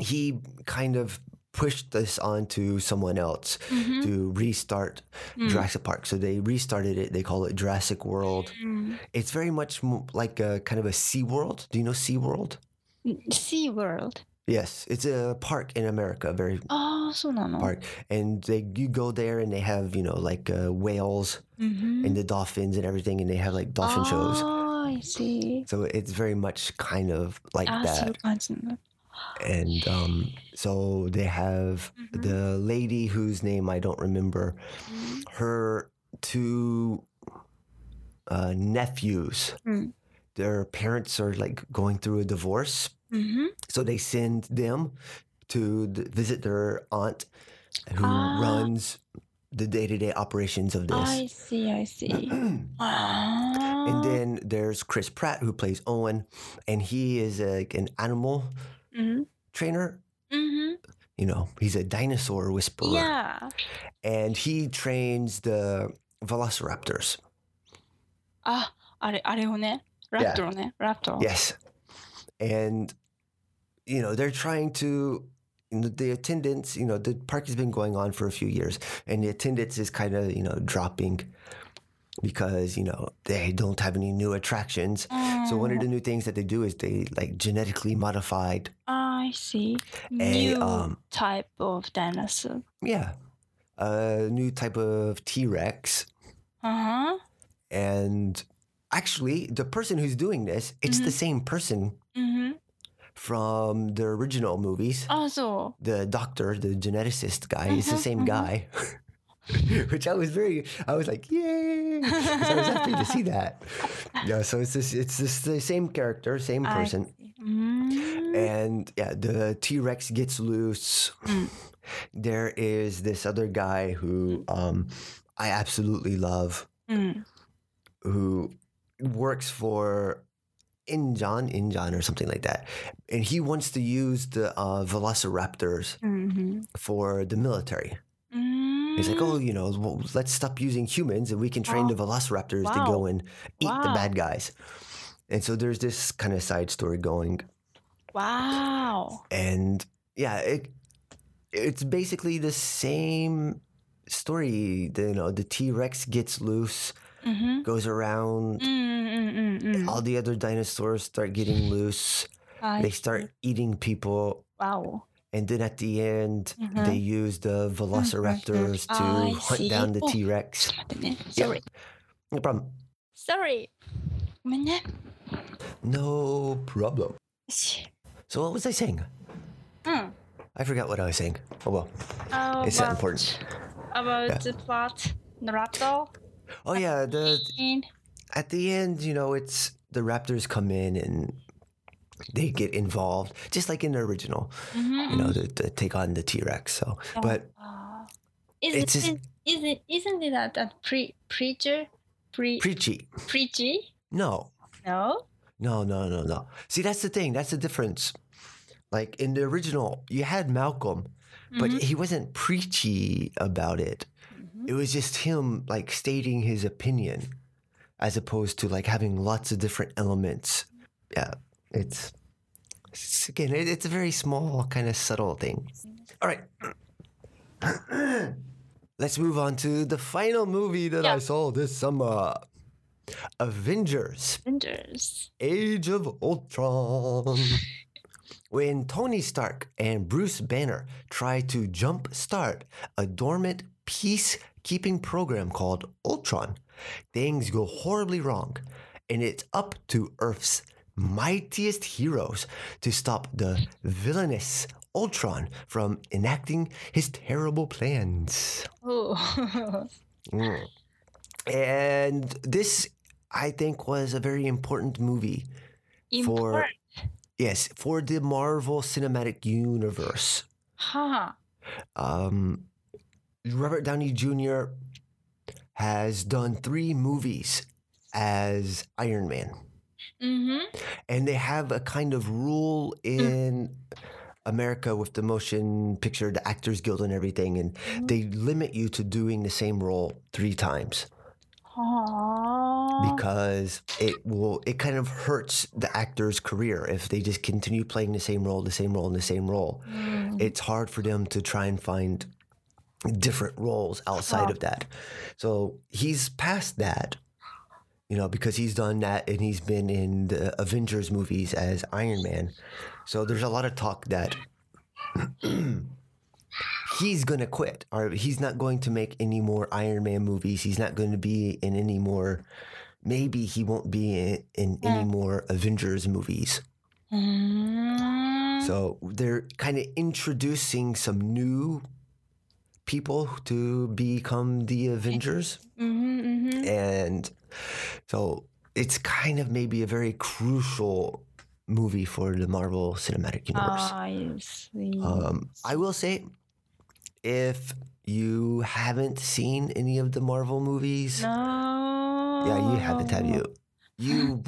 he kind of Pushed this on to someone else mm-hmm. to restart mm. Jurassic Park. So they restarted it. They call it Jurassic World. Mm. It's very much like a kind of a Sea World. Do you know Sea World? Sea World. Yes, it's a park in America, very oh, so park, and they you go there and they have you know like uh, whales mm-hmm. and the dolphins and everything, and they have like dolphin oh, shows. Oh, I see. So it's very much kind of like ah, that. So and um, so they have mm-hmm. the lady whose name I don't remember. Mm-hmm. Her two uh, nephews, mm. their parents are like going through a divorce, mm-hmm. so they send them to th- visit their aunt, who ah. runs the day-to-day operations of this. I see, I see. And then there's Chris Pratt who plays Owen, and he is like an animal うん。 trainer うん。 you know he's a dinosaur whisperer Yeah. and he trains the velociraptors あ、あれ、あれをね。ラプトルね。ラプトル。 yes and you know they're trying to you know, the attendance you know the park has been going on for a few years and the attendance is kind of you know dropping because you know they don't have any new attractions so one of the new things that they do is they like genetically modified I see. A, New um, type of dinosaur. yeah a new type of T Rex. Uh huh. And actually, the person who's doing this, it's the same person Mm-hmm. from the original movies. あ、そ The doctor, the geneticist guy, is the Mhm, same guy. which I was very, I was like, yay! I was happy to see that. Yeah, so it's this, it's this the same character, same person, mm. and yeah, the T Rex gets loose. Mm. There is this other guy who mm. um, I absolutely love, mm. who works for InGen, InGen or something like that. And he wants to use the uh, velociraptors mm-hmm. for the military. He's like, oh, mm. you know, well, let's stop using humans and we can train the velociraptors wow. to go and eat wow. the bad guys. And so there's this kind of side story going. Wow. And yeah, it, it's basically the same story. The, you know, the T Rex gets loose, mm-hmm. goes around. Mm-hmm. All the other dinosaurs start getting loose. I they start eating people. Wow. And then at the end, mm-hmm. they use the oh velociraptors mm-hmm. to hunt see. down the oh, T Rex. Sorry. Yeah. No problem. Sorry. No problem. So, what was I saying? Mm. I forgot what I was saying. Oh, well. Uh, it's not important. About yeah. the plot, Naruto. Oh, yeah. The, at the end, you know, it's the raptors come in and they get involved, just like in the original, you know, to, to take on the T Rex. So, but Uh, is It's it, just- is it isn't it that, that pre preacher pre preachy. preachy? No, No. no, no, no, no. See, that's the thing. That's the difference. Like in the original, you had Malcolm, but he wasn't preachy about it. It was just him like stating his opinion as opposed to like having lots of different elements. Yeah, it's, it's again, it, it's a very small, kind of subtle thing. All right. Let's move on to the final movie that I saw this summer Avengers. Avengers. Age of Ultron. when Tony Stark and Bruce Banner try to jumpstart a dormant peacekeeping program called Ultron, things go horribly wrong, and it's up to Earth's mightiest heroes to stop the villainous Ultron from enacting his terrible plans. Oh. Mm. And this, I think, was a very important movie for Important. yes for the Marvel Cinematic Universe. は Um, Robert Downey Jr. has done three movies as Iron Man, Mm-hmm. And they have a kind of rule mm. in. Mm. America with the motion picture, the Actors Guild, and everything, and mm-hmm. they limit you to doing the same role three times. Aww. Because it will, it kind of hurts the actor's career if they just continue playing the same role, the same role, and the same role. Mm. It's hard for them to try and find different roles outside of that. So he's past that you know, because he's done that and he's been in the Avengers movies as Iron Man. So there's a lot of talk that he's going to quit or he's not going to make any more Iron Man movies. He's not going to be in any more, maybe he won't be in, in yeah. any more Avengers movies. Mm. So they're kind of introducing some new people to become the Avengers. Mm-hmm, mm-hmm. And so it's kind of maybe a very crucial movie for the marvel cinematic universe I see. Um, I will say, if you haven't seen any of the Marvel movies, no. yeah, you haven't, have you? You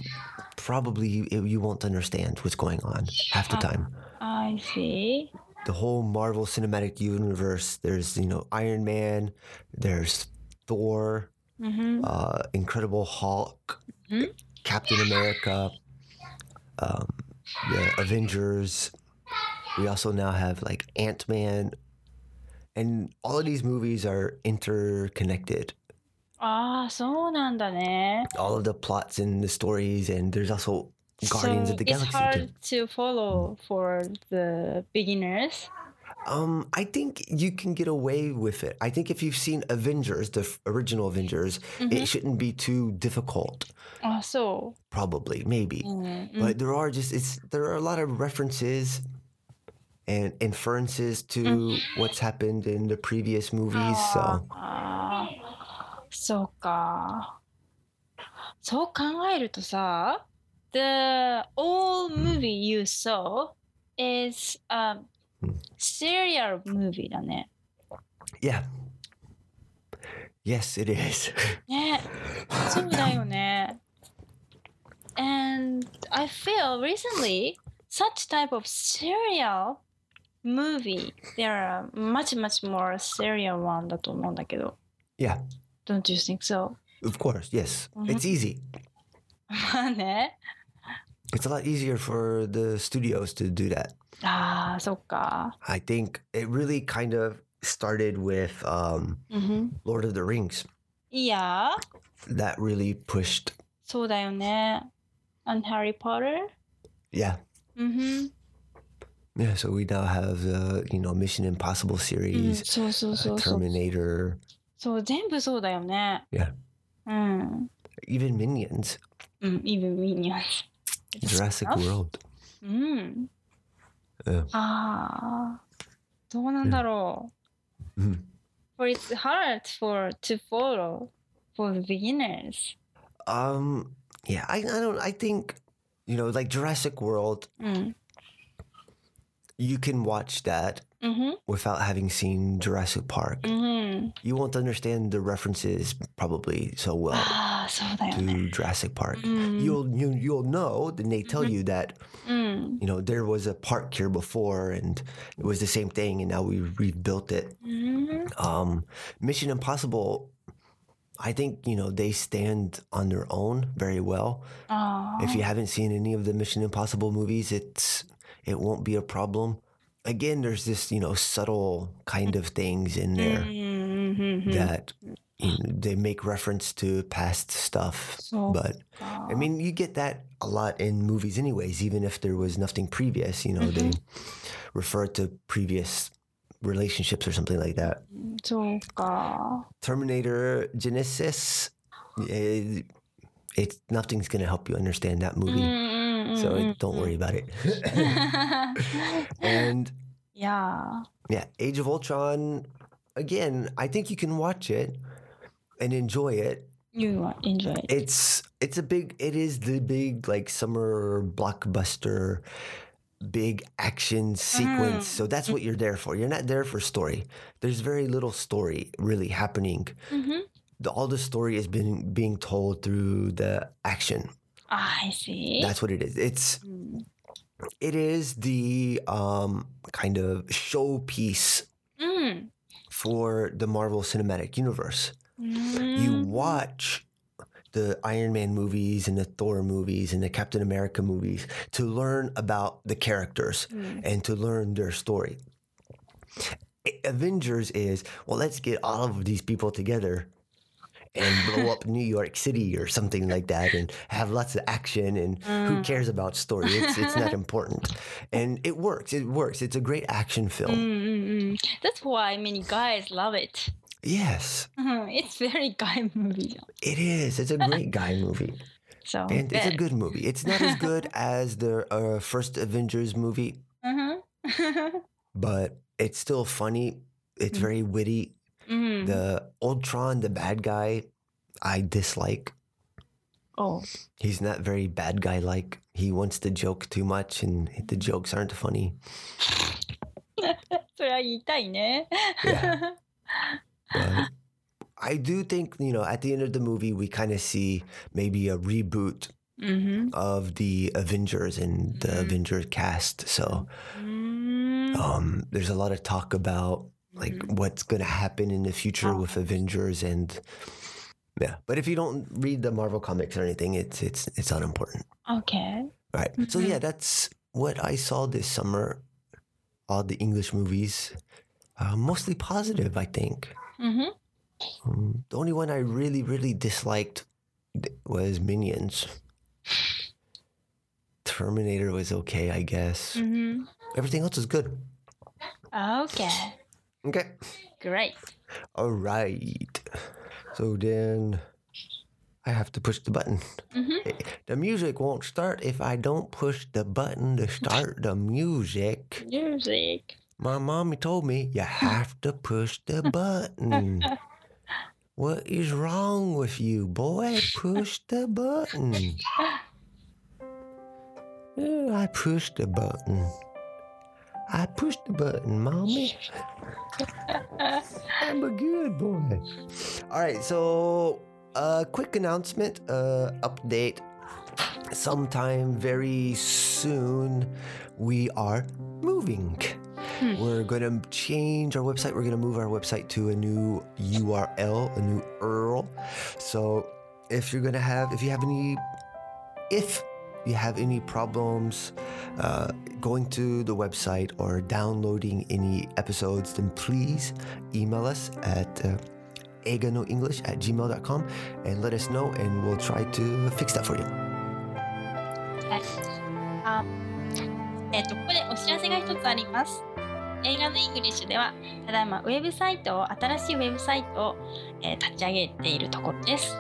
probably you, you won't understand what's going on half the time. I see. The whole Marvel Cinematic Universe. There's you know Iron Man. There's Thor Mm-hmm. uh, Incredible Hulk, Mhm. Captain America, um, the Avengers. We also now have like Ant Man, and all of these movies are interconnected. ああ、そうなんだね。 All of the plots and the stories, and there's also Guardians so of the it's Galaxy. hard to follow for the beginners. Um, I think you can get away with it. I think if you've seen Avengers, the f- original Avengers, it shouldn't be too difficult. あ、そ Probably, maybe. う。うん。うん But there are just it's there are a lot of references and inferences to what's happened in the previous movies. So ああ、そうか。そう考えるとさ、The old movie you saw is a serial movie だね。 yeah. Yes, it is. ね、そうだよね。And I feel recently such type of serial movie there are much much more serial one だと思うんだけど。 yeah, Don't you think so? of course. Yes, it's easy. まあね。 It's a lot easier for the studios to do that. Ah, so. I think it really kind of started with um, mm-hmm. Lord of the Rings. Yeah. That really pushed. So da And Harry Potter. Yeah. Mm-hmm. Yeah, so we now have the uh, you know Mission Impossible mm, series, uh, so, so, so, Terminator. So, so Yeah. Mm. Even Minions. Mm, even Minions. Jurassic World. Mm. うんああ、どうなんだろう。 Mhm. For it's hard for to follow for the beginners. Um, yeah, I, I don't. I think you know, like Jurassic World, うん。 you can watch that うんふん。 without having seen Jurassic Park. うん。 You won't understand the references probably so well ああ、そうだよね。 to Jurassic Park. うん。 You'll you, you'll know. Then they tell you that うん。 you know there was a park here before and it was the same thing, and now we rebuilt it. うん。 Um, Mission Impossible. I think you know they stand on their own very well. ああ。 If you haven't seen any of the Mission Impossible movies, it's it won't be a problem. Again, there's this you know subtle kind of things in うん there うんうんうん。 that you know, they make reference to past stuff. So, but uh, I mean, you get that a lot in movies, anyways. Even if there was nothing previous, you know, mm-hmm. they refer to previous relationships or something like that. So, uh, Terminator Genisys. It, it's nothing's gonna help you understand that movie, mm-hmm. so mm, mm, don't worry mm. about it. and yeah, yeah, Age of Ultron. Again, I think you can watch it and enjoy it. You enjoy it. It's it's a big. It is the big like summer blockbuster, big action mm-hmm. sequence. Mm. So that's mm-hmm. what you're there for. You're not there for story. There's very little story really happening. Mm-hmm. The, all the story is being being told through the action. I see. That's what it is. It's mm. it is the um, kind of showpiece mm. for the Marvel Cinematic Universe. Mm. You watch the Iron Man movies and the Thor movies and the Captain America movies to learn about the characters mm. and to learn their story. Avengers is, well, let's get all of these people together and blow up New York City or something like that and have lots of action and mm. who cares about story? It's, it's not important. And it works. It works. It's a great action film. Mm, mm, mm. That's why many guys love it. Yes. Mm-hmm. It's very guy movie. It is. It's a great guy movie. So and it's a eh. good movie. It's not as good as the uh, first Avengers movie, mm-hmm. but it's still funny. It's mm. very witty. Mm. The Ultron, the bad guy, I dislike. Oh. He's not very bad guy like. He wants to joke too much, and the jokes aren't funny. yeah. I do think, you know, at the end of the movie, we kind of see maybe a reboot mm-hmm. of the Avengers and the mm-hmm. Avengers cast. So mm. um, there's a lot of talk about like mm-hmm. what's going to happen in the future oh. with Avengers and yeah. But if you don't read the Marvel comics or anything, it's it's it's unimportant. Okay. All right. So mm-hmm. yeah, that's what I saw this summer. All the English movies, uh, mostly positive, I think. Mm-hmm. Um, the only one I really, really disliked was Minions. Terminator was okay, I guess. Mm-hmm. Everything else is good. Okay. Okay. Great. All right. So then I have to push the button. Mm-hmm. Eh, the music won't start if I don't push the button to start the music. Music. My mommy told me you have to push the button. what is wrong with you, boy? Push the button. Yeah, I pushed the button. I pushed the button, mommy. I'm a good boy. All right, so a quick announcement, uh, update. Sometime very soon, we are moving. Hmm. We're going to change our website. We're going to move our website to a new URL, a new URL. So if you're going to have, if you have any, if you have any problems uh, going to the website or downloading any episodes, then please email us at uh, eiganoenglish at gmail.com and let us know, and we'll try to fix that for you. Okay. Um, えっと、ここでお知らせが一つあります。映画のイングリッシュでは、ただいまウェブサイトを、新しいウェブサイトを、えー立ち上げているところです。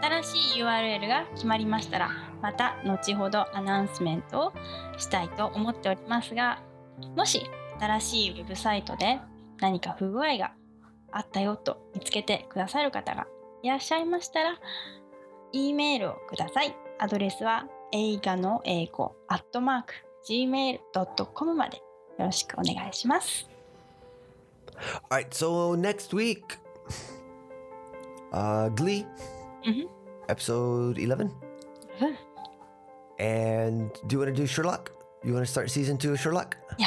新しい URL が決まりましたら、また後ほどアナウンスメントをしたいと思っておりますが、もし新しいウェブサイトで何か不具合があったよと見つけてくださる方がいらっしゃいましたら、E メールをください。アドレスは映画の英語アットマーク gmail.com までよろしくお願いします。All right, so next week, uh, Glee, Mhm. episode 11. And do you want to do Sherlock? You want to start season two of Sherlock? Yeah.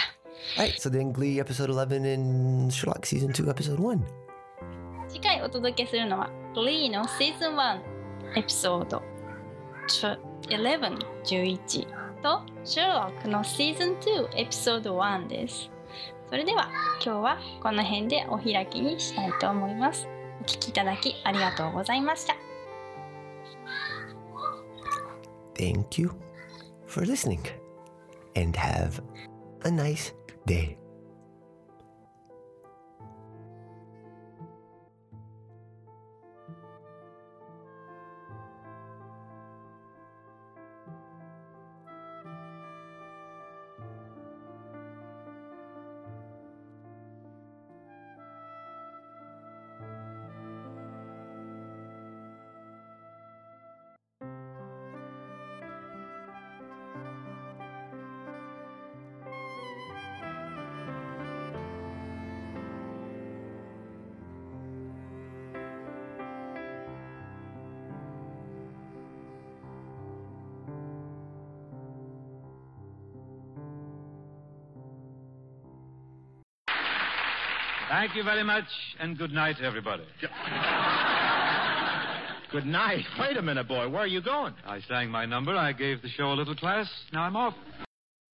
All right, so then Glee, episode 11, and Sherlock, season two, episode 1. 次回お届けするのは Glee の Season 1エピソード11 11と週六のシーズン2エピソード1です。それでは今日はこの辺でお開きにしたいと思います。お聞きいただきありがとうございました。Thank you for listening, and have a nice day. Thank you very much, and good night, everybody. Good night. Wait a minute, boy. Where are you going? I sang my number. I gave the show a little class. Now I'm off.